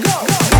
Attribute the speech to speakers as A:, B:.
A: go. go.